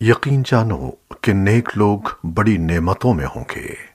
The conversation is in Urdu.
یقین جانو کہ نیک لوگ بڑی نعمتوں میں ہوں گے۔